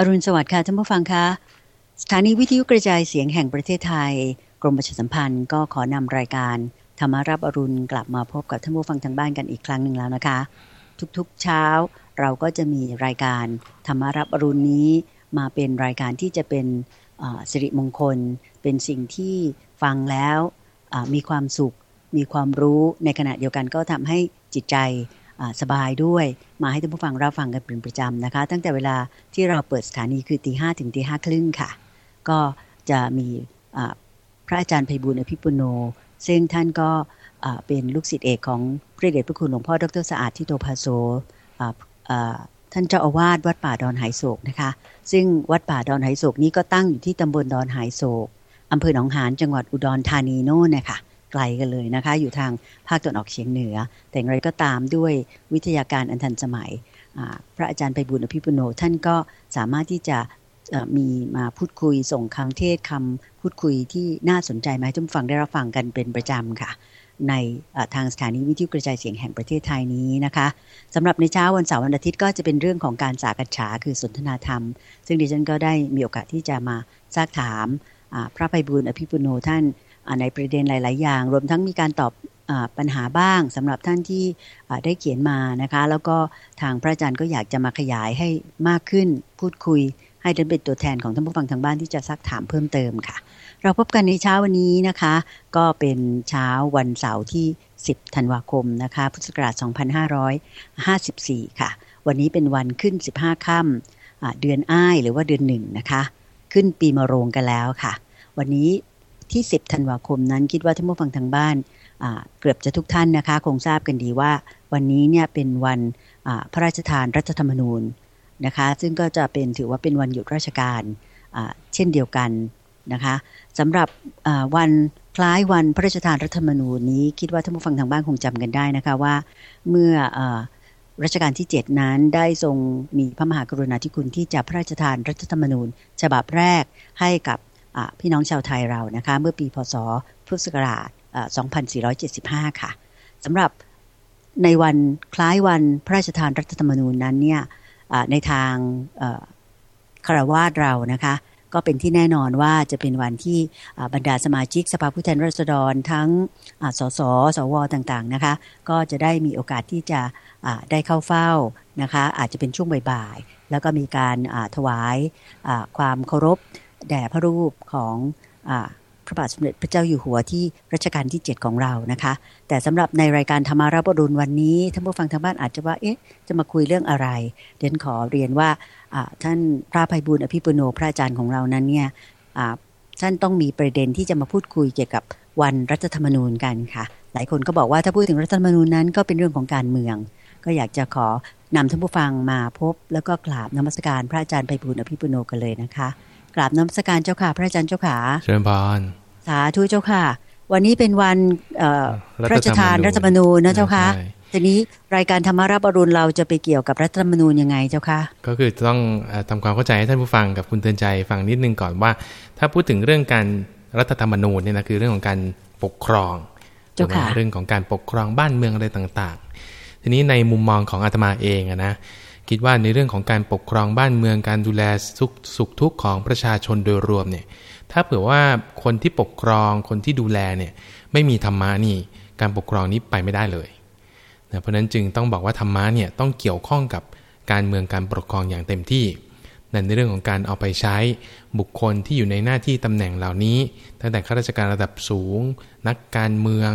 อรุณสวัสดิ์ค่ะท่านผู้ฟังคะสถานีวิทยุกระจายเสียงแห่งประเทศไทย กรมประชาสัมพันธ์ก็ขอนำรายการธรรมารับอรุณกลับมาพบกับท่านผู้ฟังทางบ้านกันอีกครั้งหนึ่งแล้วนะคะ ทุกๆเช้าเราก็จะมีรายการธรรมารับอรุณนี้มาเป็นรายการที่จะเป็นสิริมงคล เป็นสิ่งที่ฟังแล้วมีความสุข มีความรู้ในขณะเดียวกันก็ทำให้จิตใจ สบายด้วย มาให้ท่านผู้ฟังรับฟังกันเป็นประจำนะคะ ตั้งแต่เวลาที่เราเปิดสถานีคือตีห้ถึงตีห้าครึ่งค่ะ ก็จะมีพระอาจารย์ไพบุญอภิปุโน ซึ่งท่านก็เป็นลูกศิษย์เอกของพระเดชพระคุณหลวงพ่อดรสะอาดทิโตภาโซท่านเจ้าอาวาสวัดป่าดอนหายโศกนะคะ ซึ่งวัดป่าดอนหายโศกนี้ก็ตั้งอยู่ที่ตำบลดอนหายโศกอำเภอหนองหานจังหวัดอุดรธานีโน่นนะคะ ไกลกันเลยนะคะ อยู่ทางภาคตะวันออกเฉียงเหนือ แต่อย่างไรก็ตามด้วยวิทยาการอันทันสมัย พระอาจารย์ไปบุญอภิปุโนท่านก็สามารถที่จะมีมาพูดคุยส่งคำเทศคำพูดคุยที่น่าสนใจมาให้ท่านฟังได้รับฟังกันเป็นประจำค่ะ ในทางสถานีวิทยุกระจายเสียงแห่งประเทศไทยนี้นะคะสำหรับในเช้าวันเสาร์วันอาทิตย์ก็จะเป็นเรื่องของการสากัญฉาคือสนทนาธรรม ซึ่งดิฉันก็ได้มีโอกาสที่จะมาซักถามพระไพบุญอภิปุโนท่าน ในประเด็นหลาย ๆ อย่าง รวมทั้งมีการตอบอปัญหาบ้างสำหรับท่านที่ได้เขียนมานะคะ แล้วก็ทางพระอาจารย์ก็อยากจะมาขยายให้มากขึ้น พูดคุย ให้ท่านเป็นตัวแทนของท่านผู้ฟังทางบ้านที่จะซักถามเพิ่มเติมค่ะ เราพบกันในเช้าวันนี้นะคะ ก็เป็นเช้าวันเสาร์ที่ 10 ธันวาคมนะคะพุทธศักราช2554 ค่ะ วันนี้เป็นวันขึ้น 15 ค่ำเดือนอ้ายหรือว่าเดือนหนึ่งนะคะ ขึ้นปีมะโรงกันแล้วค่ะ วันนี้ ที่ 10 ธันวาคมนั้น คิดว่าท่านผู้ฟังทางบ้านเกือบจะทุกท่านนะคะ คงทราบกันดีว่าวันนี้เนี่ยเป็นวันพระราชทานรัฐธรรมนูญนะคะ ซึ่งก็จะเป็นถือว่าเป็นวันหยุดราชการเช่นเดียวกันนะคะสำหรับวันคล้ายวันพระราชทานรัฐธรรมนูญนี้ คิดว่าท่านผู้ฟังทางบ้านคงจำกันได้นะคะว่าเมื่อรัชกาลที่ 7 นั้นได้ทรงมีพระมหากรุณาธิคุณที่จะพระราชทานรัฐธรรมนูญ ฉบับแรกให้กับ พี่น้องชาวไทยเรานะคะ เมื่อปีพศพุทธศักราช2475 ค่ะสำหรับในวันคล้ายวันพระราชทานรัฐธรรมนูญนั้นเนี่ยในทางคารวาสเรานะคะ ก็เป็นที่แน่นอนว่าจะเป็นวันที่บรรดาสมาชิกสภาผู้แทนราษฎรทั้งสสสวต่างๆนะคะ ก็จะได้มีโอกาสที่จะได้เข้าเฝ้านะคะ อาจจะเป็นช่วงบ่ายๆ แล้วก็มีการถวายความเคารพ แด่พระรูปของอพระบาทสมเด็จพระเจ้าอยู่หัวที่รัชกาลที่ 7 ของเรานะคะ แต่สำหรับในรายการธรรมาราบรุณวันนี้ท่านผู้ฟังทางบ้านอาจจะว่าเอ๊ะจะมาคุยเรื่องอะไร เดนขอเรียนว่าท่านพระภัยบุญอภิปุโนพระอาจารย์ของเรานั้นเนี่ยท่านต้องมีประเด็นที่จะมาพูดคุยเกี่ยวกับวันรัฐธรรมนูญกันค่ะ หลายคนก็บอกว่าถ้าพูดถึงรัฐธรรมนูญนั้นก็เป็นเรื่องของการเมือง ก็อยากจะขอนำท่านผู้ฟังมาพบ แล้วก็กราบนมัสการพระอาจารย์ไพบุญอภิปุโนกันเลยนะคะ ราบน้ำสการเจ้าค่ะ พระอาจารย์เจ้าขาเชิญพานสาธุเจ้าค่ะ วันนี้เป็นวันพระราชทานรัฐธรรมนูญนะเจ้าค่ะทีนี้รายการธรรมาราบรุณเราจะไปเกี่ยวกับรัฐธรรมนูญยังไงเจ้าค่ะก็คือต้องทำความเข้าใจให้ท่านผู้ฟังกับคุณเตือนใจฟังนิดนึงก่อนว่า ถ้าพูดถึงเรื่องการรัฐธรรมนูญเนี่ยนะคือเรื่องของการปกครองเจ้าค่ะเรื่องของการปกครองบ้านเมืองอะไรต่าง ๆ ทีนี้ในมุมมองของอาตมาเองนะ คิดว่าในเรื่องของการปกครองบ้านเมืองการดูแลสุขสุขทุกข์ของประชาชนโดยรวมเนี่ยถ้าเผื่อว่าคนที่ปกครองคนที่ดูแลเนี่ยไม่มีธรรมะนี่การปกครองนี้ไปไม่ได้เลยนะเพราะนั้นจึงต้องบอกว่าธรรมะเนี่ยต้องเกี่ยวข้องกับการเมืองการปกครองอย่างเต็มที่นั่นในเรื่องของการเอาไปใช้บุคคลที่อยู่ในหน้าที่ตำแหน่งเหล่านี้ ตั้งแต่ข้าราชการระดับสูง นักการเมือง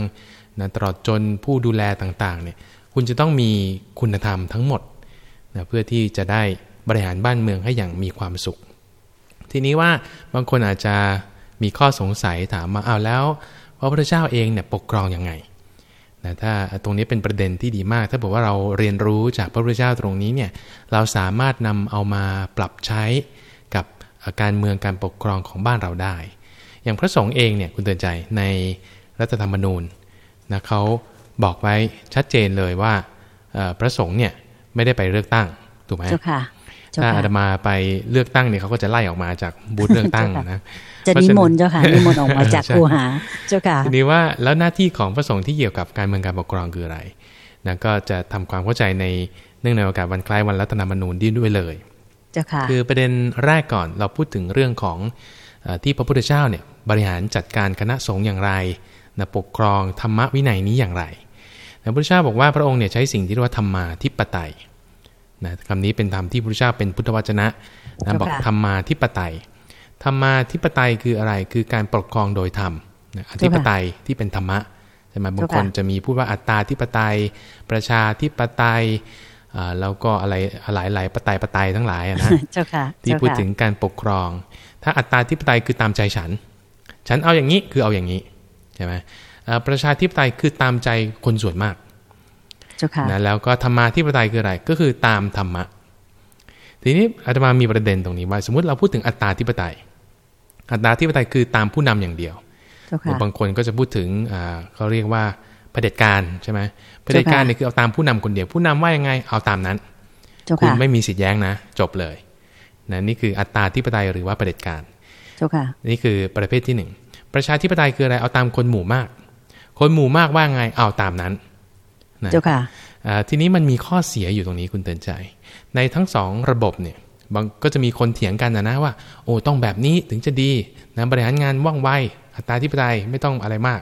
นะตลอดจนผู้ดูแลต่างๆเนี่ยคุณจะต้องมีคุณธรรมทั้งหมด นะเพื่อที่จะได้บริหารบ้านเมืองให้อย่างมีความสุข ทีนี้ว่าบางคนอาจจะมีข้อสงสัยถามมาอ้าวแล้วพระพุทธเจ้าเองเนี่ยปกครองยังไงนะถ้าตรงนี้เป็นประเด็นที่ดีมาก ถ้าบอกว่าเราเรียนรู้จากพระพุทธเจ้าตรงนี้เนี่ยเราสามารถนำเอามาปรับใช้กับการเมืองการปกครองของบ้านเราได้ อย่างพระสงฆ์เองเนี่ยคุณเตือนใจในรัฐธรรมนูญนะเขาบอกไว้ชัดเจนเลยว่าพระสงฆ์เนี่ย ไม่ได้ไปเลือกตั้งถูกไหมเจ้าค่ะถ้าอาตมาไปเลือกตั้งเนี่ยเขาก็จะไล่ออกมาจากบูธเลือกตั้งนะจะนิมนต์เจ้าค่ะนิมนต์ออกมาจากคูหาเจ้าค่ะทีนี้ว่าแล้วหน้าที่ของพระสงฆ์ที่เกี่ยวกับการเมืองการปกครองคืออะไรนะก็จะทำความเข้าใจในเนื่องในโอกาสวันคล้ายวันรัตนมนูญดีด้วยเลยเจ้าค่ะคือประเด็นแรกก่อนเราพูดถึงเรื่องของเออที่พระพุทธเจ้าเนี่ยบริหารจัดการคณะสงฆ์อย่างไรนะปกครองธรรมวินัยนี้อย่างไรนะ พระพุทธเจ้าบอกว่าพระองค์เนี่ยใช้สิ่งที่เรียกว่าธรรมาทิปไตยนะคำนี้เป็นธรรมที่พระพุทธเจ้าเป็นพุทธวจนะนะเจ้าค่ะบอกธรรมาทิปไตยธรรมาทิปไตยคืออะไรคือการปกครองโดยธรรมนะอธิปไตยที่เป็นธรรมะใช่ไหมบางคนจะมีพูดว่าอัตตาธิปไตย ประชาธิปไตยอ่าแล้วก็อะไรหลายหลายๆปไตยปไตยทั้งหลายอะนะเจ้าค่ะที่เจ้าพูดค่ะถึงการปกครอง ถ้าอัตตาธิปไตยคือตามใจฉัน ฉันเอาอย่างนี้คือเอาอย่างนี้ใช่ไหมเอ่อ ประชาธิปไตยคือตามใจคนส่วนมากเจ้าค่ะนะแล้วก็ธรรมาธิปไตยคืออะไรก็คือตามธรรมะ ทีนี้อาตมามีประเด็นตรงนี้ว่า สมมติเราพูดถึงอัตตาธิปไตย อัตตาธิปไตยคือตามผู้นำอย่างเดียวเจ้าค่ะบางคนก็จะพูดถึงอ่าเขาเรียกว่าเผด็จการใช่ไหมเผด็จการเนี่ยคือเอาตามผู้นำคนเดียว ผู้นำว่ายังไงเอาตามนั้นเจ้าคุณค่ะไม่มีสิทธิ์แย้งนะ จบเลยนะนี่คืออัตตาธิปไตยหรือว่าเผด็จการเจ้าค่ะนี่คือประเภทที่หนึ่งประชาธิปไตยคืออะไรเอาตามคนหมู่มาก คนหมู่มากว่าไงเอาตามนั้นนะเจ้าค่ะอ่าทีนี้มันมีข้อเสียอยู่ตรงนี้คุณเตือนใจ ในทั้งสองระบบเนี่ยบางก็จะมีคนเถียงกันนะนะว่า โอ้ต้องแบบนี้ถึงจะดีนะบริหารงานว่องไวอัตราธิปไตยไม่ต้องอะไรมาก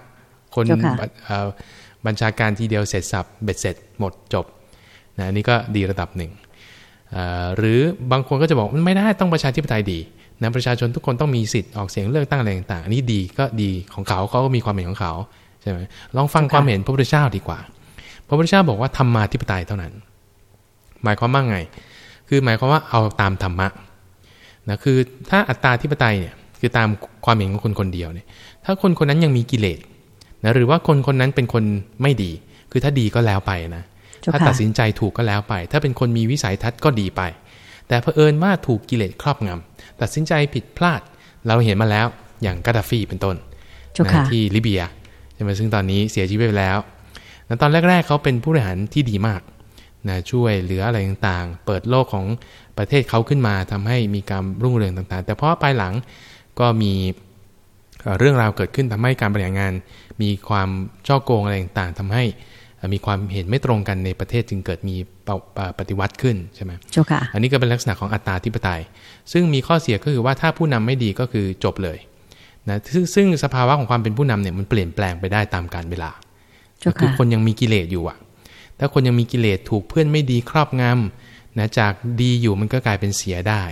คนเจ้าค่ะบัญเอ่อบัญชาการทีเดียวเสร็จสับเบ็ดเสร็จหมดจบนะอันนี่ก็ดีระดับหนึ่งอ่าหรือบางคนก็จะบอกมันไม่ได้ต้องประชาธิปไตยดีนะประชาชนทุกคนต้องมีสิทธิ์ออกเสียงเลือกตั้งอะไรต่างๆอันนี้ดีก็ดีของเขาเขาก็มีความเห็นของเขา ใช่ไหมลองฟังความเห็นพระพุทธเจ้าดีกว่า พระพุทธเจ้าบอกว่าธรรมาธิปไตยเท่านั้น หมายความว่าไง คือหมายความว่าเอาตามธรรมะนะคือถ้าอัตตาธิปไตยเนี่ยคือตามความเห็นของคนคนเดียวเนี่ย ถ้าคนคนนั้นยังมีกิเลสนะหรือว่าคนคนนั้นเป็นคนไม่ดี คือถ้าดีก็แล้วไปนะเจ้าถ้าค่ะตัดสินใจถูกก็แล้วไป ถ้าเป็นคนมีวิสัยทัศน์ก็ดีไป แต่เผอิญว่าถูกกิเลสครอบงำตัดสินใจผิดพลาด เราเห็นมาแล้วอย่างกาดาฟีเป็นต้นเจ้าค่ะนะที่ลิเบียใช่ไหมซึ่งตอนนี้เสียชีวิตไปแล้วนะตอนแรก ๆเขาเป็นผู้บริหารที่ดีมากนะช่วยเหลืออะไรต่างๆ เปิดโลกของประเทศเขาขึ้นมาทำให้มีการรุ่งเรืองต่างๆ แต่เพราะภายหลังก็มีเอ่อเรื่องราวเกิดขึ้นทำให้การบริหารงาน มีความช่อโกงอะไรต่างๆทำให้เอ่อมีความเห็นไม่ตรงกันในประเทศจึงเกิดมีปะปะปฏิวัติขึ้นใช่ไหมเจ้าค่ะอันนี้ก็เป็นลักษณะของอัตตาธิปไตย ซึ่งมีข้อเสียก็คือว่าถ้าผู้นำไม่ดีก็คือจบเลย นะซึ่งซึ่งสภาวะของความเป็นผู้นำเนี่ยมันเปลี่ยนแปลงไปได้ตามกาลเวลาเจ้าคือค่ะคนยังมีกิเลสอยู่อะถ้าคนยังมีกิเลสถูกเพื่อนไม่ดีครอบงำนะจากดีอยู่มันก็กลายเป็นเสียได้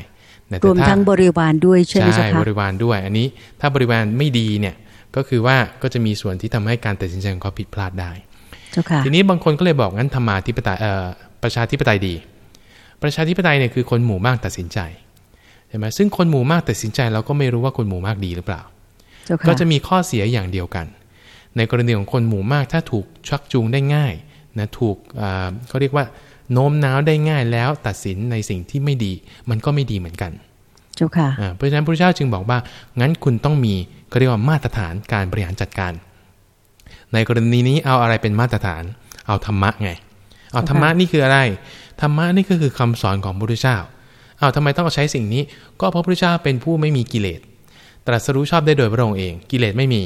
นะรแต่วมถ้าทั้งบริวารด้วยใช่ไหมเจ้าใช่ค่ะบริวารด้วย อันนี้ถ้าบริวารไม่ดีเนี่ยก็คือว่าก็จะมีส่วนที่ทำให้การตัดสินใจของเขาผิดพลาดได้เจ้าค่ะทีนี้บางคนก็เลยบอกงั้นธรรมาธิปไตยเอ่อประชาธิปไตยดี ประชาธิปไตยเนี่ยคือคนหมู่มากตัดสินใจใช่ไหมซึ่งคนหมู่มากตัดสินใจเราก็ไม่รู้ว่าคนหมู่มากดีหรือเปล่าเจ้าค่ะ ก็จะมีข้อเสียอย่างเดียวกัน ในกรณีของคนหมู่มากถ้าถูกชักจูงได้ง่ายนะถูกอ่าเขาเรียกว่าโน้มน้าวได้ง่ายแล้วตัดสินในสิ่งที่ไม่ดี มันก็ไม่ดีเหมือนกัน เจ้าค่ะอ่าเพราะฉะนั้นพระเจ้าจึงบอกว่า งั้นคุณต้องมีเขาเรียกว่ามาตรฐานการบริหารจัดการ ในกรณีนี้เอาอะไรเป็นมาตรฐาน เอาธรรมะไง เอาธรรมะนี่คืออะไร ธรรมะนี่ก็คือคำสอนของพระพุทธเจ้าเอาทำไมต้องเอาใช้สิ่งนี้ ก็เพราะพระพุทธเจ้าเป็นผู้ไม่มีกิเลส ตรัสรู้ชอบได้โดยพระองค์เอง กิเลสไม่มี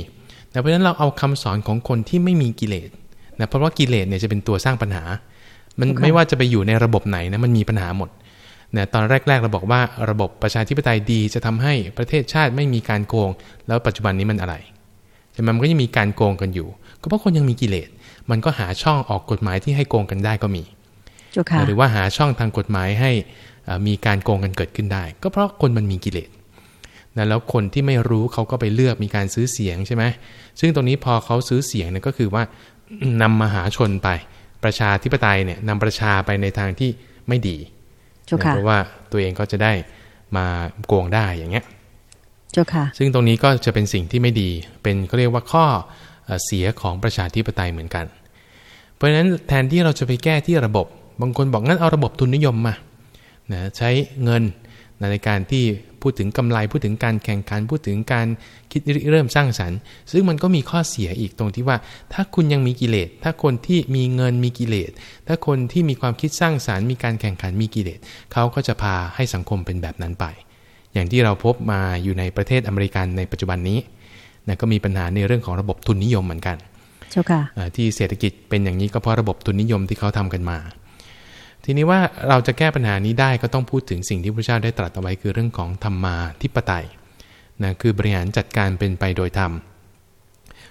แต่เพราะฉะนั้นเราเอาคำสอนของคนที่ไม่มีกิเลสนะเพราะว่ากิเลสเนี่ยจะเป็นตัวสร้างปัญหา มันค่ะไม่ว่าจะไปอยู่ในระบบไหนนะมันมีปัญหาหมดเนี่ยตอนแรก ๆ เราบอกว่าระบบประชาธิปไตยดีจะทำให้ประเทศชาติไม่มีการโกง แล้วปัจจุบันนี้มันอะไรใช่ไหมมันก็ยังมีการโกงกันอยู่ ก็เพราะคนยังมีกิเลสมันก็หาช่องออกกฎหมายที่ให้โกงกันได้ก็มีเจ้าค่ะหรือว่าหาช่องทางกฎหมายให้เอ่อมีการโกงกันเกิดขึ้นได้ ก็เพราะคนมันมีกิเลส นะแล้วคนที่ไม่รู้เขาก็ไปเลือกมีการซื้อเสียงใช่ไหมซึ่งตรงนี้พอเขาซื้อเสียงเนี่ยก็คือว่านำมหาชนไปประชาธิปไตยเนี่ยนำประชาไปในทางที่ไม่ดีเจ้าค่ะเพราะว่าตัวเองก็จะได้มาโกงได้อย่างเงี้ยเจ้าค่ะ ซึ่งตรงนี้ก็จะเป็นสิ่งที่ไม่ดี เป็นเขาเรียกว่าข้อเอ่อเสียของประชาธิปไตยเหมือนกัน เพราะฉะนั้นแทนที่เราจะไปแก้ที่ระบบบางคนบอกงั้นเอาระบบทุนนิยมมานะใช้เงินในการที่ พูดถึงกำไรพูดถึงการแข่งขัน พูดถึงการคิดริเริ่มสร้างสรรค์ ซึ่งมันก็มีข้อเสียอีกตรงที่ว่า ถ้าคุณยังมีกิเลส ถ้าคนที่มีเงินมีกิเลส ถ้าคนที่มีความคิดสร้างสรรค์ มีการแข่งขันมีกิเลสเขาก็จะพาให้สังคมเป็นแบบนั้นไป อย่างที่เราพบมาอยู่ในประเทศอเมริกันในปัจจุบันนี้นะก็มีปัญหาในเรื่องของระบบทุนนิยมเหมือนกันเจ้าค่ะอ่าที่เศรษฐกิจเป็นอย่างนี้ก็เพราะระบบทุนนิยมที่เขาทำกันมา ทีนี้ว่าเราจะแก้ปัญหานี้ได้ก็ต้องพูดถึงสิ่งที่พระเจ้าได้ตรัสเอาไว้คือเรื่องของธรรมาทิปไตยนะคือบริหารจัดการเป็นไปโดยธรรม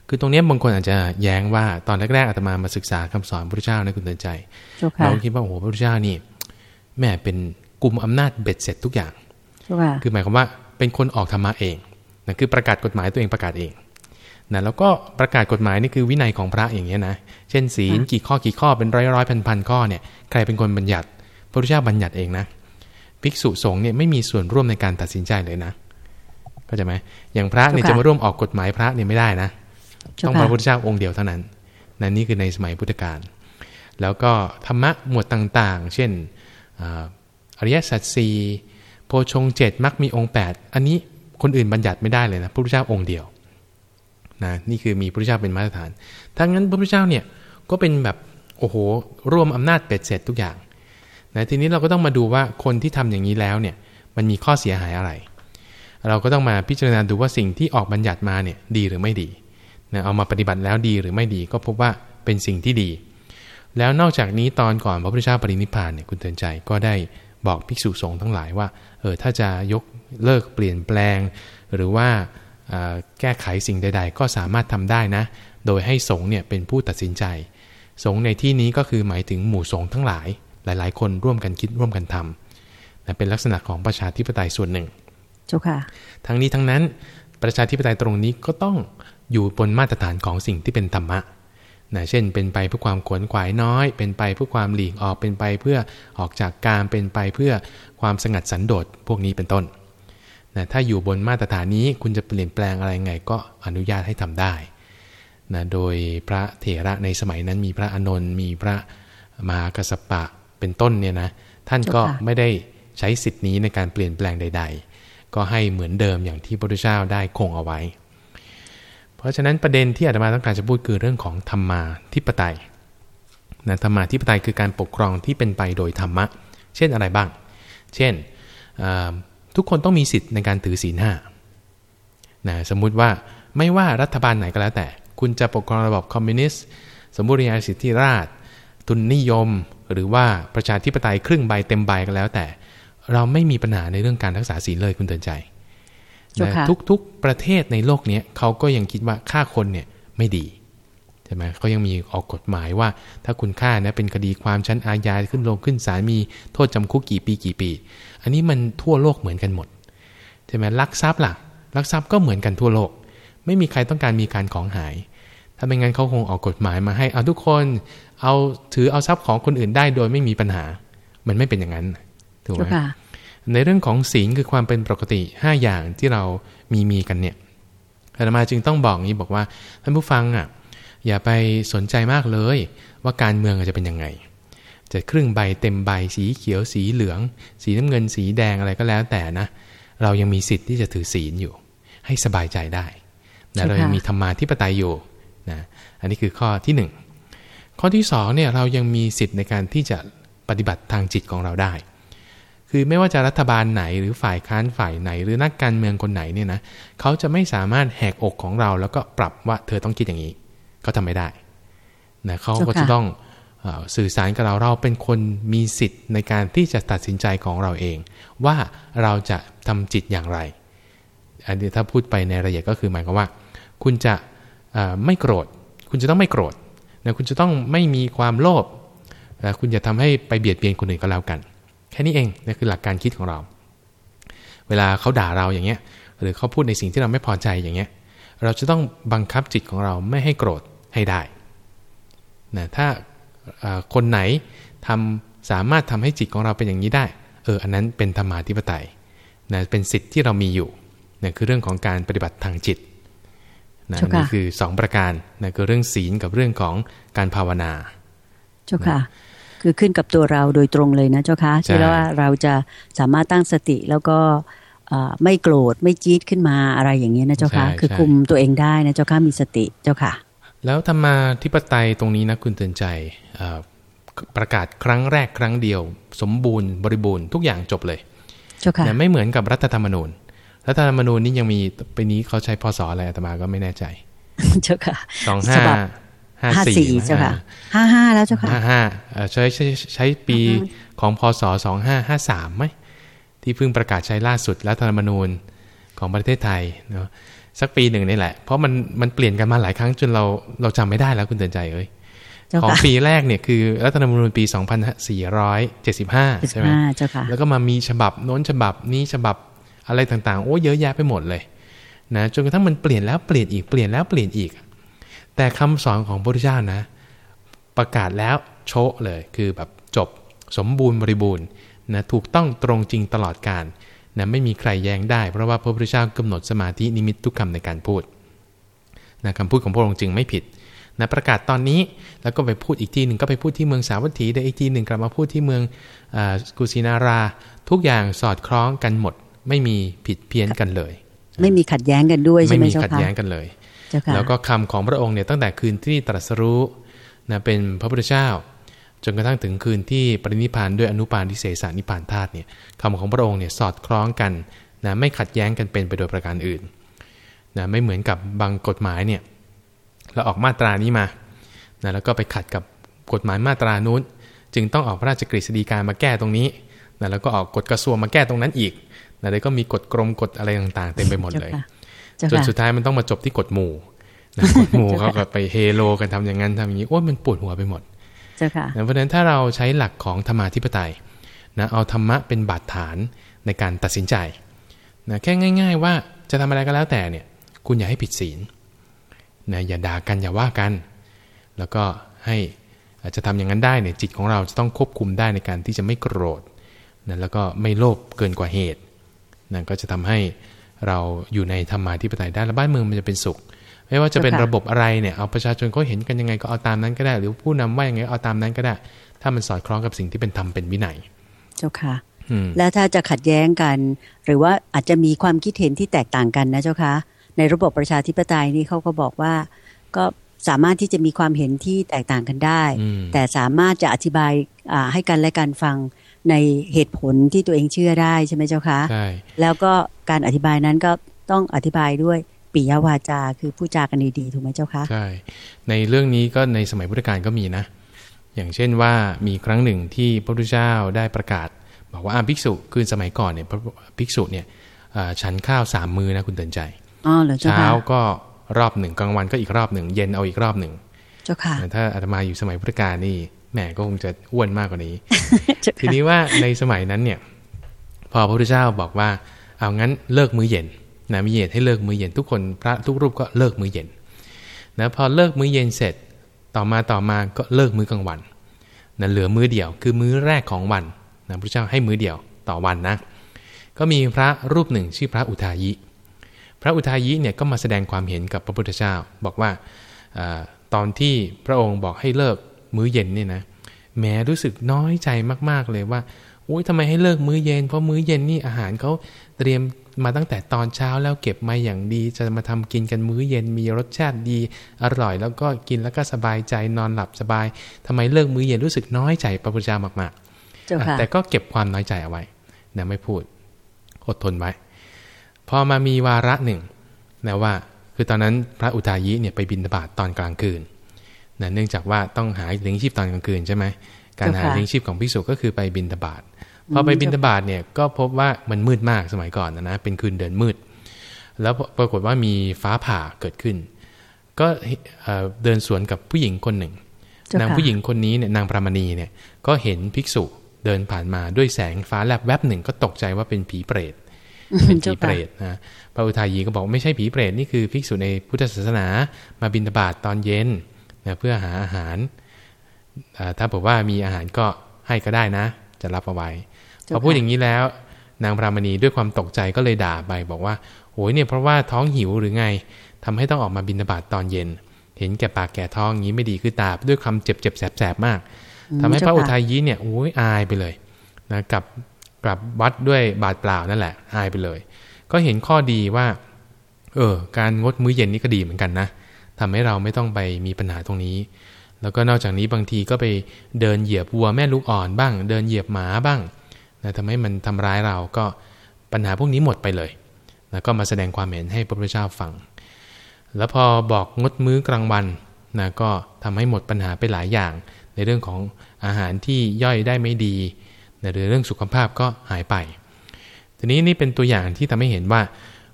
คือตรงนี้บางคนอาจจะแย้งว่าตอนแรกๆอาตมามาศึกษาคำสอนพระเจ้านะคุณเตือนใจเจ้าค่ะเราคิดว่าโอ้โหพระเจ้านี่แม่เป็นกลุ่มอำนาจเบ็ดเสร็จทุกอย่างเจ้าค่ะคือหมายความว่าเป็นคนออกธรรมะเองนะคือประกาศกฎหมายตัวเองประกาศเอง นะแล้วก็ประกาศกฎหมายนี่คือวินัยของพระอย่างเงี้ยนะเช่นศีลกี่ข้อกี่ข้อเป็นร้อยร้อยพันพันข้อเนี่ยใครเป็นคนบัญญัติ พระพุทธเจ้าบัญญัติเองนะภิกษุสงฆ์เนี่ยไม่มีส่วนร่วมในการตัดสินใจเลยนะเข้าใจไหมอย่างพระเนี่ยจะมาร่วมออกกฎหมายพระเนี่ยไม่ได้นะเจ้าต้องพค่ะระพุทธเจ้าองค์เดียวเท่านั้นนั่นนี่คือในสมัยพุทธกาลแล้วก็ธรรมะหมวดต่างๆ เช่นอ่าอริยสัจสี่โพชงเจ็ดมักมีองค์ 8 อันนี้คนอื่นบัญญัติไม่ได้เลยนะพระพุทธเจ้าองค์เดียว นะนี่คือมีพระพุทธเจ้าเป็นมาตรฐานถ้างั้นพระพุทธเจ้าเนี่ยก็เป็นแบบโอ้โหร่วมอำนาจเป็ดเสร็จทุกอย่างนะทีนี้เราก็ต้องมาดูว่าคนที่ทำอย่างนี้แล้วเนี่ยมันมีข้อเสียหายอะไร เราก็ต้องมาพิจารณาดูว่าสิ่งที่ออกบัญญัติมาเนี่ยดีหรือไม่ดีนะเอามาปฏิบัติแล้วดีหรือไม่ดี ก็พบว่าเป็นสิ่งที่ดี แล้วนอกจากนี้ตอนก่อนพระพุทธเจ้าปรินิพานเนี่ยคุณเตือนใจก็ได้บอกภิกษุสงฆ์ทั้งหลายว่าเออถ้าจะยกเลิกเปลี่ยนแปลง หรือว่า แก้ไขสิ่งใด ๆ ก็สามารถทำได้นะ โดยให้สงฆ์เนี่ยเป็นผู้ตัดสินใจ สงฆ์ในที่นี้ก็คือหมายถึงหมู่สงฆ์ทั้งหลาย หลาย ๆ คนร่วมกันคิดร่วมกันทำนะเป็นลักษณะของประชาธิปไตยส่วนหนึ่งเจ้าค่ะ ทั้งนี้ทั้งนั้นประชาธิปไตยตรงนี้ก็ต้องอยู่บนมาตรฐานของสิ่งที่เป็นธรรมะนะเช่น เป็นไปเพื่อความขวนขวายน้อย เป็นไปเพื่อความหลีกออก เป็นไปเพื่อออกจากการ เป็นไปเพื่อความสงัดสันโดษ พวกนี้เป็นต้น นะถ้าอยู่บนมาตรฐานนี้คุณจะเปลี่ยนแปลงอะไรไง ก็อนุญาตให้ทำได้นะโดยพระเถระในสมัยนั้นมีพระอานนท์มีพระมหากัสสปะเป็นต้นเนี่ยนะท่านก็เจ้าค่ะไม่ได้ใช้สิทธินี้ในการเปลี่ยนแปลงใด ๆ ก็ให้เหมือนเดิมอย่างที่พระพุทธเจ้าได้คงเอาไว้ เพราะฉะนั้นประเด็นที่อาตมาต้องการจะพูดคือเรื่องของธรรมาธิปไตยนะธรรมาธิปไตยคือการปกครองที่เป็นไปโดยธรรมะ เช่นอะไรบ้าง เช่นเอ่อ ทุกคนต้องมีสิทธิ์ในการถือศีลห้านะสมมุติว่าไม่ว่ารัฐบาลไหนก็แล้วแต่ คุณจะปกครองระบบคอมมิวนิสต์สมบูรณาญาสิทธิราชย์ทุนนิยม หรือว่าประชาธิปไตยครึ่งใบเต็มใบก็แล้วแต่ เราไม่มีปัญหาในเรื่องการรักษาศีลเลยคุณเตือนใจเจ้านะค่ะทุกๆประเทศในโลกเนี้ยเขาก็ยังคิดว่าฆ่าคนเนี่ยไม่ดีใช่ไหมเขายังมีออกกฎหมายว่า ถ้าคุณฆ่านะเป็นคดีความชั้นอาญาขึ้นลงขึ้นศาลมีโทษจำคุกกี่ปีกี่ปี อันนี้มันทั่วโลกเหมือนกันหมดใช่ไหมลักทรัพย์ล่ะลักทรัพย์ก็เหมือนกันทั่วโลก ไม่มีใครต้องการมีการของหาย ถ้าไม่งั้นเขาคงออกกฎหมายมาให้เอาทุกคนเอาถือเอาทรัพย์ของคนอื่นได้โดยไม่มีปัญหา มันไม่เป็นอย่างนั้นถูกไหมเจ้าค่ะในเรื่องของศีลคือความเป็นปกติ 5 อย่างที่เรามีมีกันเนี่ยอาตมาจึงต้องบอกงี้บอกว่าท่านผู้ฟังอะ อย่าไปสนใจมากเลย ว่าการเมืองจะเป็นยังไง จะครึ่งใบเต็มใบสีเขียวสีเหลือง สีน้ำเงินสีแดงอะไรก็แล้วแต่นะ เรายังมีสิทธิ์ที่จะถือศีลอยู่ ให้สบายใจได้นะเรายังมีธรรมาธิปไตยอยู่นะอันนี้คือข้อที่หนึ่งข้อที่สองเนี่ยเรายังมีสิทธิ์ในการที่จะปฏิบัติทางจิตของเราได้ คือไม่ว่าจะรัฐบาลไหนหรือฝ่ายค้านฝ่ายไหน หรือนักการเมืองคนไหนเนี่ยนะเขาจะไม่สามารถแหกอกของเราแล้วก็ปรับว่าเธอต้องคิดอย่างนี้ เขาทำไม่ได้นะเขาก็เจ้าค่ะจะต้องเอ่อสื่อสารกับเราเราเป็นคนมีสิทธิ์ในการที่จะตัดสินใจของเราเอง ว่าเราจะทำจิตอย่างไร อันนี้ถ้าพูดไปในรายละเอียดก็คือหมายความว่า คุณจะเอ่อไม่โกรธ คุณจะต้องไม่โกรธนะคุณจะต้องไม่มีความโลภและคุณจะทำให้ไปเบียดเบียนคนอื่นก็แล้วกัน แค่นี้เองนี่คือหลักการคิดของเรา เวลาเขาด่าเราอย่างเงี้ย หรือเขาพูดในสิ่งที่เราไม่พอใจอย่างเงี้ย เราจะต้องบังคับจิตของเราไม่ให้โกรธ ให้ได้นะถ้าเอ่อคนไหนทำสามารถทำให้จิตของเราเป็นอย่างนี้ได้ เออ อันนั้นเป็นธรรมาธิปไตยนะเป็นสิทธิ์ที่เรามีอยู่นะคือเรื่องของการปฏิบัติทางจิตนะเจ้าค่ะนี่คือสองประการนะคือเรื่องศีลกับเรื่องของการภาวนา เจ้าค่ะ คือขึ้นกับตัวเราโดยตรงเลยนะเจ้าค่ะใช่ที่ว่าเราจะสามารถตั้งสติแล้วก็เอ่อไม่โกรธไม่จี๊ดขึ้นมาอะไรอย่างเงี้ยนะเจ้าค่ะ คือคุมตัวเองได้นะเจ้าค่ะมีสติเจ้าค่ะ แล้วธรรมาธิปไตยตรงนี้นะคุณเตือนใจเอ่อประกาศครั้งแรกครั้งเดียว สมบูรณ์บริบูรณ์ทุกอย่างจบเลยเจ้าค่ะนะไม่เหมือนกับรัฐธรรมนูญ รัฐธรรมนูญนี่ยังมีปีนี้เขาใช้พศอะไรอาตมาก็ไม่แน่ใจ เจ้าค่ะสองฉห้าบับห้าห้าสี่สี่เจ้าค่ะห้าห้าแล้วเจ้าค่ะห้าห้าเอ่อใช้ใช้ใช้ปีของพศสองห้าห้าสามไหมที่เพิ่งประกาศใช้ล่าสุดรัฐธรรมนูญของประเทศไทยเนาะ สักปีหนึ่งนี่แหละ เพราะมันมันเปลี่ยนกันมาหลายครั้งจนเราเราจำไม่ได้แล้วคุณเตือนใจเอ้ยเจ้าของค่ะปีแรกเนี่ยคือรัฐธรรมนูญปี 2475 ใช่ไหมห้าเจ้าค่ะแล้วก็มามีฉบับโน้นฉบับนี้ฉบับอะไรต่างๆ โอ้เยอะแยะไปหมดเลยนะจนกระทั่งมันเปลี่ยนแล้วเปลี่ยนอีกเปลี่ยนแล้วเปลี่ยนอีก แต่คำสอนของพระพุทธเจ้านะ ประกาศแล้วโชะเลยคือแบบจบสมบูรณ์บริบูรณ์นะถูกต้องตรงจริงตลอดการ นะไม่มีใครแย้งได้ เพราะว่าพระพุทธเจ้ากำหนดสมาธินิมิตทุกคำในการพูดนะคำพูดของพระองค์จึงไม่ผิดนะประกาศตอนนี้แล้วก็ไปพูดอีกทีหนึ่งก็ไปพูดที่เมืองสาวัตถีได้อีกทีหนึ่งกลับมาพูดที่เมืองอากุสินารา ทุกอย่างสอดคล้องกันหมด ไม่มีผิดเพี้ยนกันเลย ไม่มีขัดแย้งกันด้วยใช่ไม่ไหมมีเจ้าขัดค่ะแย้งกันเลยเจ้าค่ะแล้วก็คำของพระองค์เนี่ยตั้งแต่คืนที่ตรัสรู้นะเป็นพระพุทธเจ้า จนกระทั่งถึงคืนที่ปรินิพพานด้วยอนุปาทิเสสานิพพานธาตุเนี่ยคำของพระองค์เนี่ยสอดคล้องกันนะไม่ขัดแย้งกันเป็นไปโดยประการอื่นนะไม่เหมือนกับบางกฎหมายเนี่ยเราออกมาตรานี้มานะแล้วก็ไปขัดกับกฎหมายมาตรานู้น จึงต้องออกพระราชกฤษฎีกามาแก้ตรงนี้นะแล้วก็ออกกฎกระทรวงมาแก้ตรงนั้นอีกนะแล้วก็มีกฎกรมกฎอะไรต่างๆ เต็มไปหมดเลยเจ้าจนค่ะสุดท้ายมันต้องมาจบที่กฎหมู่นะกฎหมู่เขาก็ไปเฮโลกันทำอย่างนั้นทำอย่างนี้โอ้ยมันปวดหัวไปหมด เจ้าค่ะเพราะฉะนั้นถ้าเราใช้หลักของธรรมาธิปไตยนะเอาธรรมะเป็นบาดฐานในการตัดสินใจนะแค่ง่าย ๆ ว่าจะทำอะไรก็แล้วแต่เนี่ย คุณอย่าให้ผิดศีลนะอย่าด่ากันอย่าว่ากัน แล้วก็ให้จะทำอย่างนั้นได้เนี่ยจิตของเราจะต้องควบคุมได้ในการที่จะไม่โกรธนะแล้วก็ไม่โลภเกินกว่าเหตุนะก็จะทำให้เราอยู่ในธรรมาธิปไตยได้และบ้านเมืองมันจะเป็นสุข ไม่ว่าจะเป็นเจ้าค่ะระบบอะไรเนี่ยเอาประชาชนเขาเห็นกันยังไงก็เอาตามนั้นก็ได้ หรือผู้นำว่ายังไงก็เอาตามนั้นก็ได้ ถ้ามันสอดคล้องกับสิ่งที่เป็นธรรมเป็นวินัย เจ้าค่ะอืมแล้วถ้าจะขัดแย้งกัน หรือว่าอาจจะมีความคิดเห็นที่แตกต่างกันนะเจ้าคะในระบบประชาธิปไตยนี่เขาก็บอกว่า ก็สามารถที่จะมีความเห็นที่แตกต่างกันได้อืมแต่สามารถจะอธิบายอ่าให้กันและกันฟังในเหตุผลที่ตัวเองเชื่อได้ใช่ไหมเจ้าคะใช่แล้วก็การอธิบายนั้นก็ต้องอธิบายด้วย ปิยวาจาคือผู้จากันดีๆถูกไหมเจ้าคะใช่ในเรื่องนี้ก็ในสมัยพุทธกาลก็มีนะ อย่างเช่นว่ามีครั้งหนึ่งที่พระพุทธเจ้าได้ประกาศ บอกว่าอาภิกษุคือสมัยก่อนเนี่ยพระภิกษุเนี่ยอ่าฉันข้าวสามมือนะคุณเตือนใจอ๋อเหรอเจ้าเช้าค่ะก็รอบหนึ่งกลางวันก็อีกรอบหนึ่งเย็นเอาอีกรอบหนึ่งเจ้าค่ะถ้าอาตมาอยู่สมัยพุทธกาลนี่แหมก็คงจะอ้วนมากกว่านี้เจ้าทีค่ะนี้ว่าในสมัยนั้นเนี่ย พอพระพุทธเจ้าบอกว่าเอางั้นเลิกมื้อเย็น นะมีเหตุให้เลิกมื้อเย็น ทุกคนพระทุกรูปก็เลิกมื้อเย็นนะพอเลิกมื้อเย็นเสร็จต่อมาต่อมาก็เลิกมื้อกลางวันนะเหลือมื้อเดียว คือมื้อแรกของวันนะพระเจ้าให้มื้อเดียวต่อวันนะ ก็มีพระรูปหนึ่งชื่อพระอุทายิ พระอุทายิเนี่ยก็มาแสดงความเห็นกับพระพุทธเจ้า บอกว่าอตอนที่พระองค์บอกให้เลิกมื้อเย็นเนี่ยนะแหมรู้สึกน้อยใจมากๆเลยว่า อุ้ยทำไมให้เลิกมื้อเย็น เพราะมื้อเย็นนี่อาหารเขาเตรียมมาตั้งแต่ตอนเช้าแล้วเก็บมาอย่างดี จะมาทำกินกันมื้อเย็นมีรสชาติดี อร่อยแล้วก็กินแล้วก็สบายใจนอนหลับสบายทำไมเลิกมื้อเย็นรู้สึกน้อยใจพระพุทธเจ้ามากๆเจ้าค่ะแต่ก็เก็บความน้อยใจเอาไว้นะไม่พูดอดทนไว้ พอมามีวาระหนึ่งนะว่า คือตอนนั้นพระอุทายิเนี่ยไปบินบาตตอนกลางคืนนะเนื่องจากว่าต้องหาเลี้ยงชีพตอนกลางคืนใช่ไหมการหาเจ้าค่ะเลี้ยงชีพของภิกษุก็คือไปบินบาต พอไปบินบาตเนี่ยก็พบว่ามันมืดมากสมัยก่อนนะนะเป็นคืนเดินมืด แล้วปรากฏว่ามีฟ้าผ่าเกิดขึ้น ก็เอ่อเดินสวนกับผู้หญิงคนหนึ่งเจ้าค่ะนางผู้หญิงคนนี้เนี่ยนางปรามณีเนี่ยก็เห็นภิกษุเดินผ่านมาด้วยแสงฟ้าแลบแวบหนึ่งก็ตกใจว่าเป็นผีเปรตเป็นผีเปรตนะพระอุทายีก็บอกไม่ใช่ผีเปรตนี่คือภิกษุในพุทธศาสนามาบิณฑบาตตอนเย็นนะเพื่อหาอาหารอ่าถ้าบอกว่ามีอาหารก็ให้ก็ได้นะ จะรับเอาไว้ พอพูดอย่างนี้แล้ว นางพรามณีด้วยความตกใจก็เลยด่าไปบอกว่าโอ้ยเนี่ยเพราะว่าท้องหิวหรือไงทำให้ต้องออกมาบิณฑบาตตอนเย็น เห็นแก่ปากแก่ท้องอย่างนี้ไม่ดีคือตาด้วยคำเจ็บเจ็บๆแสบมากทำให้พระอุทัยยีเนี่ยโอ้ยอายไปเลยนะกลับกลับวัดด้วยบาดเปล่านั่นแหละอายไปเลย ก็เห็นข้อดีว่า เออ การงดมื้อเย็นนี่ก็ดีเหมือนกันนะทำให้เราไม่ต้องไปมีปัญหาตรงนี้ แล้วก็นอกจากนี้บางทีก็ไปเดินเหยียบวัวแม่ลูกอ่อนบ้าง เดินเหยียบหมาบ้าง นะทำให้มันทำร้ายเราก็ปัญหาพวกนี้หมดไปเลย แล้วก็มาแสดงความเห็นให้พระพุทธเจ้าฟัง แล้วพอบอกงดมื้อกลางวันนะก็ทำให้หมดปัญหาไปหลายอย่าง ในเรื่องของอาหารที่ย่อยได้ไม่ดีในเรื่องสุขภาพก็หายไป ทีนี้นี่เป็นตัวอย่างที่ทำให้เห็นว่า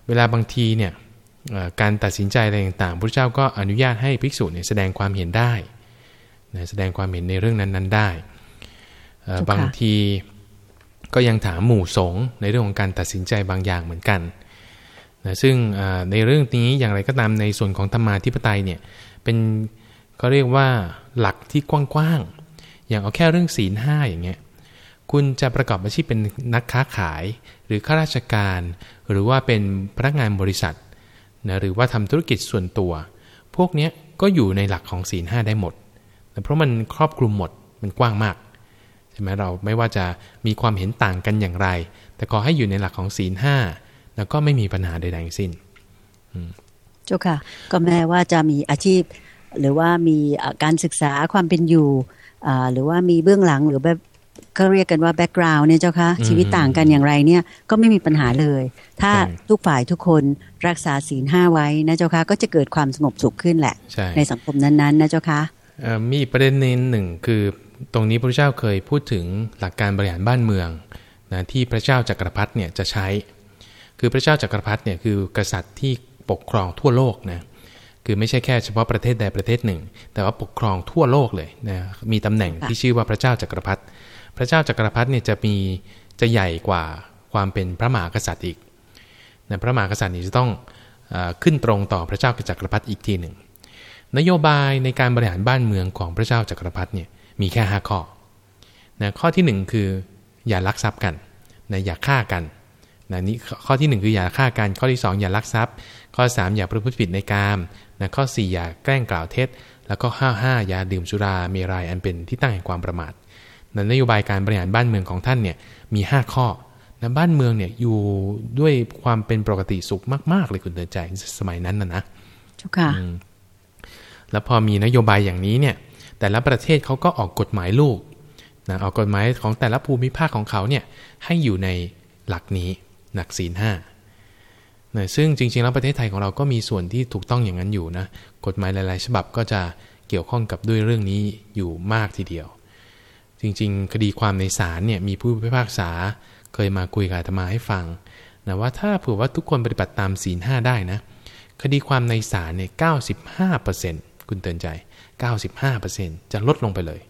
เวลาบางทีเนี่ยการตัดสินใจอะไรต่างๆพระเจ้าก็อนุญาตให้ภิกษุเนี่ยแสดงความเห็นได้นะแสดงความเห็นในเรื่องนั้นๆได้ บางที ก็ยังถามหมู่สงในเรื่องของการตัดสินใจบางอย่างเหมือนกันนะซึ่งในเรื่องนี้อย่างไรก็ตามในส่วนของธรรมาธิปไตยเนี่ยเป็นก็เรียกว่าหลักที่กว้างๆ อย่างเอาแค่เรื่องศีลห้าอย่างเงี้ยคุณจะประกอบอาชีพเป็นนักค้าขาย หรือข้าราชการ หรือว่าเป็นพนักงานบริษัทนะหรือว่าทำธุรกิจส่วนตัว พวกนี้ก็อยู่ในหลักของศีลห้าได้หมด เพราะมันครอบคลุมหมดมันกว้างมาก ช่ไหมเราไม่ว่าจะมีความเห็นต่างกันอย่างไร แต่ขอให้อยู่ในหลักของศีลห้าแล้วก็ไม่มีปัญหาใดๆทั้งสิ้นเจ้าค่ะ ก็แม้ว่าจะมีอาชีพ หรือว่ามีการศึกษาความเป็นอยู่หรือว่ามีเบื้องหลังหรือแบบเขาเรียกกันว่าแบ็กกราวน์เนี่ยเจ้าคะชีวิตต่างกันอย่างไรเนี่ยก็ไม่มีปัญหาเลย ถ้าทุกฝ่ายทุกคนรักษาศีลห้าไว้นะเจ้าคะก็จะเกิดความสงบสุขขึ้นแหละใในสังคมนั้นๆนะเจ้าคะมีประเด็นหนึ่งคือ ตรงนี้พระเจ้าเคยพูดถึงหลักการบริหารบ้านเมืองนะที่พระเจ้าจักรพรรดิเนี่ยจะใช้ คือพระเจ้าจักรพรรดิเนี่ยคือกษัตริย์ที่ปกครองทั่วโลกนะคือไม่ใช่แค่เฉพาะประเทศใดประเทศหนึ่ง แต่ว่าปกครองทั่วโลกเลยนะมีตำแหน่งที่ชื่อว่าพระเจ้าจักรพรรดิพระเจ้าจักรพรรดิเนี่ยจะมีจะใหญ่กว่าความเป็นพระมหากษัตริย์อีกนะพระมหากษัตริย์นี่จะต้องอขึ้นตรงต่อพระเจ้าจักรพรรดิอีกทีหนึ่งนโยบายในการบริหารบ้านเมืองของพระเจ้าจักรพรรดิเนี่ย มีแค่ห้าข้อนะข้อที่1คืออย่าลักทรัพย์กันนะอย่าฆ่ากันนะนี่ข้อที่1คืออย่าฆ่ากัน ข้อที่2อย่าลักทรัพย์ ข้อ3อย่าประพฤติผิดในกามนะข้อ4อย่าแกล้งกล่าวเท็จ แล้วก็ข้อ5อย่าดื่มสุราเมรัยอันเป็นที่ตั้งแห่งความประมาทนะนโยบายการบริหารบ้านเมืองของท่านเนี่ยมี5ข้อนะบ้านเมืองเนี่ยอยู่ด้วยความเป็นปกติสุขมาก ๆ เลยคุณเตือนใจสมัยนั้นนะนะจุค่ะแล้วพอมีนโยบายอย่างนี้เนี่ย แต่ละประเทศเขาก็ออกกฎหมายลูกนะออกกฎหมายของแต่ละภูมิภาคของเขาเนี่ยให้อยู่ในหลักนี้หลักศีลห้านะซึ่งจริงๆแล้วประเทศไทยของเราก็มีส่วนที่ถูกต้องอย่างนั้นอยู่นะกฎหมายหลายๆ ฉบับก็จะเกี่ยวข้องกับด้วยเรื่องนี้อยู่มากทีเดียว จริงๆ คดีความในศาลเนี่ยมีผู้พิพากษาเคยมาคุยกับอาตมาให้ฟังนะว่าถ้าเผื่อว่าทุกคนปฏิบัติตามศีลห้าได้นะ คดีความในศาลเนี่ยเก้าสิบห้าเปอร์เซ็นต์คุณเตือนใจ 95%จะลดลงไปเลย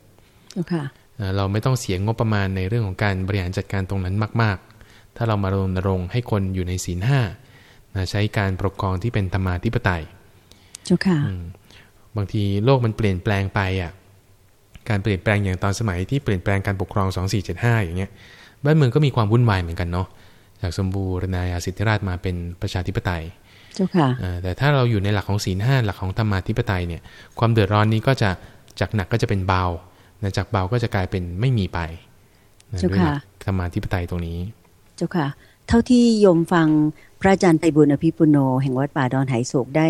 เราไม่ต้องเสียงบประมาณในเรื่องของการบริหารจัดการตรงนั้นมาก ๆ ถ้าเรามารณรงค์ให้คนอยู่ในศีลห้าใช้การปกครองที่เป็นธรรมาธิปไตยจุค่ะบางทีโลกมันเปลี่ยนแปลงไปอะการเปลี่ยนแปลงอย่างตอนสมัยที่เปลี่ยนแปลงการปกครอง 2475 อย่างเงี้ยบ้านเมืองก็มีความวุ่นวายเหมือนกันเนาะจากสมบูรณาญาสิทธิราชมาเป็นประชาธิปไตย จ้าค่ะแต่ถ้าเราอยู่ในหลักของศีลห้าหลักของธรรมาธิปไตยเนี่ย ความเดือดร้อนนี้ก็จะจากหนักก็จะเป็นเบาจากเบาก็จะกลายเป็นไม่มีไปเจ้าค่ะธรรมาธิปไตยตรงนี้ เจ้าค่ะ เท่าที่โยมฟังพระอาจารย์ไพบุญอภิปุโน แห่งวัดป่าดอนไหโศกได้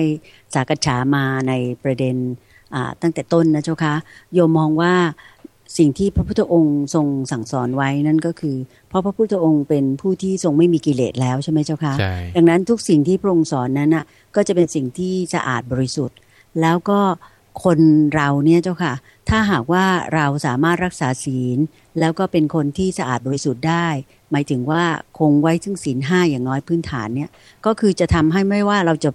สากฉามาในประเด็นตั้งแต่ต้นนะเจ้าค่ะโยมมองว่า สิ่งที่พระพุทธองค์ทรงสั่งสอนไว้นั่นก็คือ เพราะพระพุทธองค์เป็นผู้ที่ทรงไม่มีกิเลสแล้วใช่ไหมเจ้าคะดังนั้นทุกสิ่งที่พระองค์สอนนั้นอะก็จะเป็นสิ่งที่สะอาดบริสุทธิ์ แล้วก็คนเราเนี่ยเจ้าค่ะ ถ้าหากว่าเราสามารถรักษาศีล แล้วก็เป็นคนที่สะอาดบริสุทธิ์ได้ หมายถึงว่าคงไว้ซึ่งศีลห้าอย่างน้อยพื้นฐานเนี่ยก็คือจะทำให้ไม่ว่าเราจะ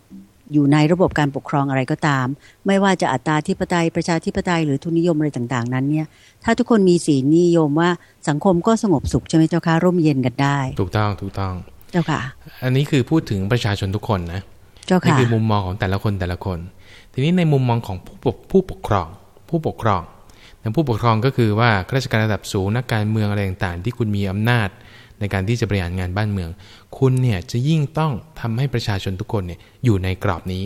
อยู่ในระบบการปกครองอะไรก็ตาม ไม่ว่าจะอัตราธิปไตยประชาธิปไตยหรือทุนนิยมอะไรต่างๆ นั้นเนี่ยถ้าทุกคนมีศีลนิยมว่าสังคมก็สงบสุขใช่ไหมเจ้าค่ะร่มเย็นกันได้ ถูกต้องถูกต้องเจ้าค่ะ อันนี้คือพูดถึงประชาชนทุกคนนะเจ้าค่ะนี่คือมุมมองของแต่ละคนแต่ละคน ทีนี้ในมุมมองของผู้ปกผู้ปกครอง ผู้ปกครองผู้ปกครองก็คือว่าข้าราชการระดับสูงนักการเมืองอะไรต่างๆ ที่คุณมีอำนาจ ในการที่จะบริหารงานบ้านเมือง คุณเนี่ยจะยิ่งต้องทำให้ประชาชนทุกคนเนี่ยอยู่ในกรอบนี้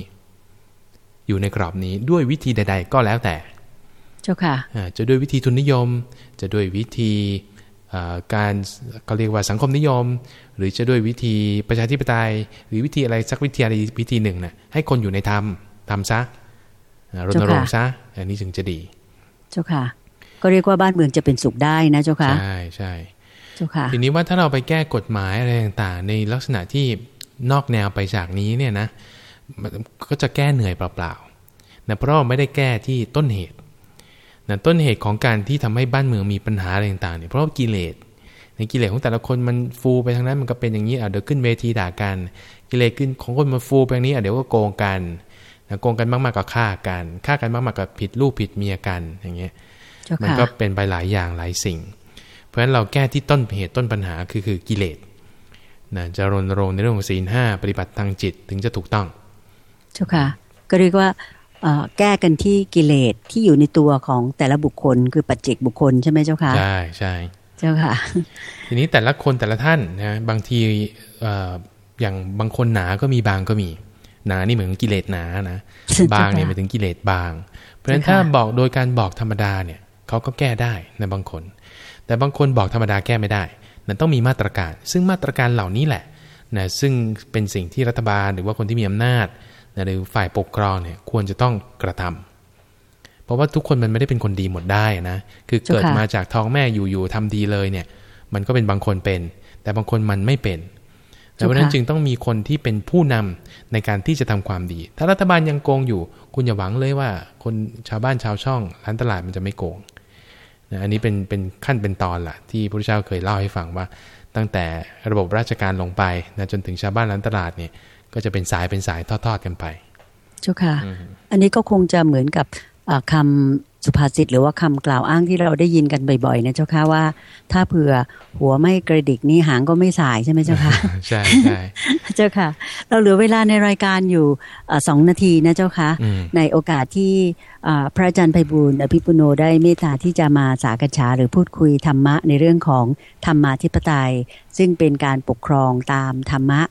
อยู่ในกรอบนี้ด้วยวิธีใด ๆ ก็แล้วแต่ เจ้าค่ะจะด้วยวิธีทุนนิยม จะด้วยวิธีการก็เรียกว่าสังคมนิยม หรือจะด้วยวิธีประชาธิปไตย หรือวิธีอะไรสักวิธีอะไรวิธีหนึ่งนะ่ะให้คนอยู่ในธรรมทำซะรณรงค์ซะอันนี้จึงจะดี เจ้าค่ะ ก็เรียกว่าบ้านเมืองจะเป็นสุขได้นะเจ้าค่ะ ใช่ใช่เจ้าค่ะ ทีนี้ว่าถ้าเราไปแก้กฎหมายอะไรต่างๆ ในลักษณะที่นอกแนวไปจากนี้เนี่ยนะก็จะแก้เหนื่อยเปล่าๆนะเพราะเราไม่ได้แก้ที่ต้นเหตุนะต้นเหตุของการที่ทำให้บ้านเมืองมีปัญหาอะไรต่างๆเนี่ยเพราะกิเลสในกิเลสของแต่ละคนมันฟูไปทางนั้นมันก็เป็นอย่างนี้อะเดี๋ยวขึ้นเวทีด่ากัน กิเลสขึ้นของคนมันฟูไปอย่างนี้อะเดี๋ยวก็โกงกันนะโกงกันมากๆก็ฆ่ากันฆ่ากันมากๆก็ผิดลูกผิดเมียกันอย่างเงี้ยมันก็เป็นไปหลายอย่างหลายสิ่งเพ ราะฉะนั้นเราแก้ที่ต้นเหตุต้นปัญหาคือคือกิเลสนะจะรณรงค์ในเรื่องของศีลห้าปฏิบัติทางจิตถึงจะถูกต้องเจ้าค่ะ ก็เรียกว่าแก้กันที่กิเลสที่อยู่ในตัวของแต่ละบุคคล คือปัจเจกบุคคลใช่ไหมเจ้าค่ะใช่ใช่เจ้าค่ะ ทีนี้แต่ละคนแต่ละท่านนะบางทีอย่างบางคนหนาก็มีบางก็มีหนานี่เหมือนกิเลสหนานะบางเนี่ยหมายถึงกิเลสบาง เพราะฉะนั้นถ้าบอกโดยการบอกธรรมดาเนี่ยเขาก็แก้ได้นะบางคน แต่บางคนบอกธรรมดาแก้ไม่ได้นั่นต้องมีมาตรการ ซึ่งมาตรการเหล่านี้แหละนะซึ่งเป็นสิ่งที่รัฐบาลหรือว่าคนที่มีอำนาจนะหรือฝ่ายปกครองเนี่ยควรจะต้องกระทำเพราะว่าทุกคนมันไม่ได้เป็นคนดีหมดได้นะคือเกิดมาจากท้องแม่อยู่ๆทำดีเลยเนี่ย มันก็เป็นบางคนเป็น แต่บางคนมันไม่เป็นดังนั้นจึงต้องมีคนที่เป็นผู้นำในการที่จะทำความดี ถ้ารัฐบาลยังโกงอยู่ คุณอย่าหวังเลยว่า คนชาวบ้านชาวช่องร้านตลาดมันจะไม่โกง นะอันนี้เป็นเป็นขั้นเป็นตอนล่ะ ที่พระเจ้าเคยเล่าให้ฟังว่า ตั้งแต่ระบบราชการลงไปนะจนถึงชาวบ้านร้านตลาดเนี่ย ก็จะเป็นสายเป็นสายทอดๆกันไป เจ้าค่ะ อันนี้ก็คงจะเหมือนกับคำ สุภาษิตหรือว่าคำกล่าวอ้างที่เราได้ยินกันบ่อยๆนะเจ้าค่ะว่า ถ้าเผื่อหัวไม่กระดิกนี่หางก็ไม่สายใช่ไหมเจ้าค่ะใช่ใช่เจ้าค่ะ เราเหลือเวลาในรายการอยู่สองนาทีนะเจ้าค่ะ ในโอกาสที่พระอาจารย์ไพบูลอภิปุโนได้เมตตาที่จะมาสากฉาหรือพูดคุยธรรมะในเรื่องของธรรมาธิปไตย ซึ่งเป็นการปกครองตามธรรมะ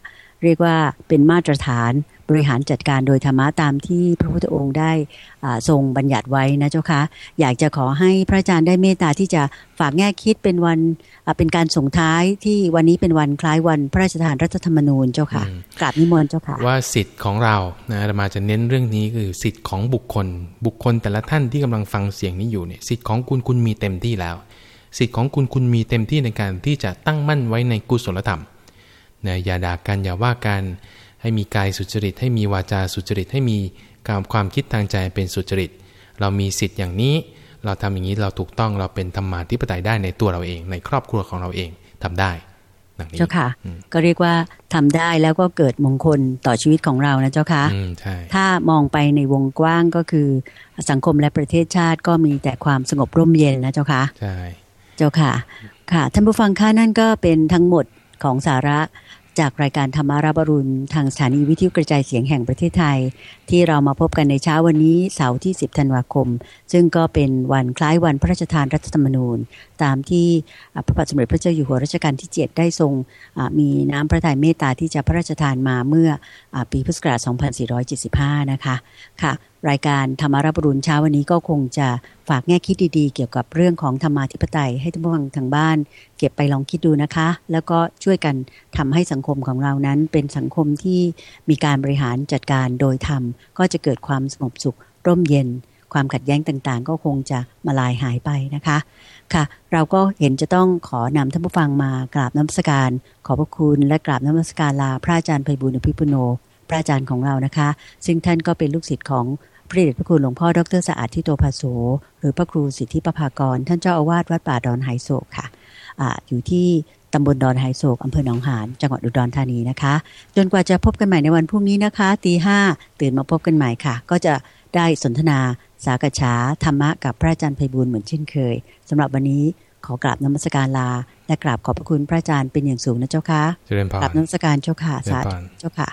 เรียกว่าเป็นมาตรฐาน บริหารจัดการโดยธรรมะตามที่พระพุทธองค์ได้ทรงบัญญัติไว้นะเจ้าคะอยากจะขอให้พระอาจารย์ได้เมตตาที่จะฝากแง่คิดเป็นวันเป็นการส่งท้ายที่วันนี้เป็นวันคล้ายวันพระราชทานรัฐธรรมนูญเจ้าค่ะกราบนิมนต์เจ้าค่ะว่าสิทธิ์ของเรานะมาจะเน้นเรื่องนี้คือสิทธิ์ของบุคคล บุคคลแต่ละท่านที่กำลังฟังเสียงนี้อยู่เนี่ยสิทธิ์ของคุณคุณมีเต็มที่แล้ว สิทธิ์ของคุณคุณมีเต็มที่ในการที่จะตั้งมั่นไว้ในกุศลธรรมนะอย่าด่ากันอย่าว่ากัน ให้มีกายสุจริต ให้มีวาจาสุจริต ให้มีการความคิดทางใจเป็นสุจริต เรามีสิทธิ์อย่างนี้ เราทำอย่างนี้เราถูกต้องเราเป็นธรรมาธิปไตยได้ในตัวเราเอง ในครอบครัวของเราเองทำได้เจ้าค่ะ ก็เรียกว่าทำได้แล้วก็เกิดมงคลต่อชีวิตของเรานะเจ้าค่ะถ้ามองไปในวงกว้างก็คือ สังคมและประเทศชาติก็มีแต่ความสงบร่มเย็นนะเจ้าค่ะใช่เจ้าค่ะ ค่ะท่านผู้ฟังค่ะนั่นก็เป็นทั้งหมดของสาระ จากรายการธรรมาราบรุณ ทางสถานีวิทยุกระจายเสียงแห่งประเทศไทย ที่เรามาพบกันในเช้าวันนี้เสาร์ที่ 10 ธันวาคม ซึ่งก็เป็นวันคล้ายวันพระราชทานรัฐธรรมนูญ ตามที่พระบาทสมเด็จพระเจ้าอยู่หัวรัชกาลที่ 7 ได้ทรงมีน้ำพระทัยเมตตาที่จะพระราชทานมาเมื่ออปีพุทธศักราช 2475 นะคะค่ะ รายการธรรมาราบรุณเช้าวันนี้ก็คงจะฝากแง่คิดดีๆ เกี่ยวกับเรื่องของธรรมาธิปไตยให้ท่านผู้ฟังทางบ้าน เก็บไปลองคิดดูนะคะ แล้วก็ช่วยกันทำให้สังคมของเรานั้น เป็นสังคมที่มีการบริหารจัดการโดยธรรม ก็จะเกิดความสงบสุข ร่มเย็น ความขัดแย้งต่างๆ ก็คงจะมาลายหายไปนะคะค่ะ เราก็เห็นจะต้องขอนำท่านผู้ฟังมากราบน้ำสการ ขอบพระคุณและกราบน้ำสการลาพระอาจารย์ไพบุญอภิปุโน พระอาจารย์ของเรานะคะ ซึ่งท่านก็เป็นลูกศิษย์ของ พระเดชพระคุณหลวงพ่อดรสะอาดทิโตภาโสหรือพระครูสิทธิประภากร ท่านเจ้าอาวาสวัดป่าดอนไฮโศกค่ะออยู่ที่ตำบลดอนไฮโศกอำเภอหนองหานจังหวัดอุดรธานีนะคะ จนกว่าจะพบกันใหม่ในวันพรุ่งนี้นะคะตีห้าตื่นมาพบกันใหม่ค่ะ ก็จะได้สนทนาสากฉาธรรมะกับพระอาจารย์ไพบูลเหมือนเช่นเคยสำหรับวันนี้ขอกราบนมัสการลา และกราบขอบพระคุณพระอาจารย์เป็นอย่างสูงนะเจ้าค่ะกราบนมัสการเจ้าค่ะสาธุเจ้าค่ะ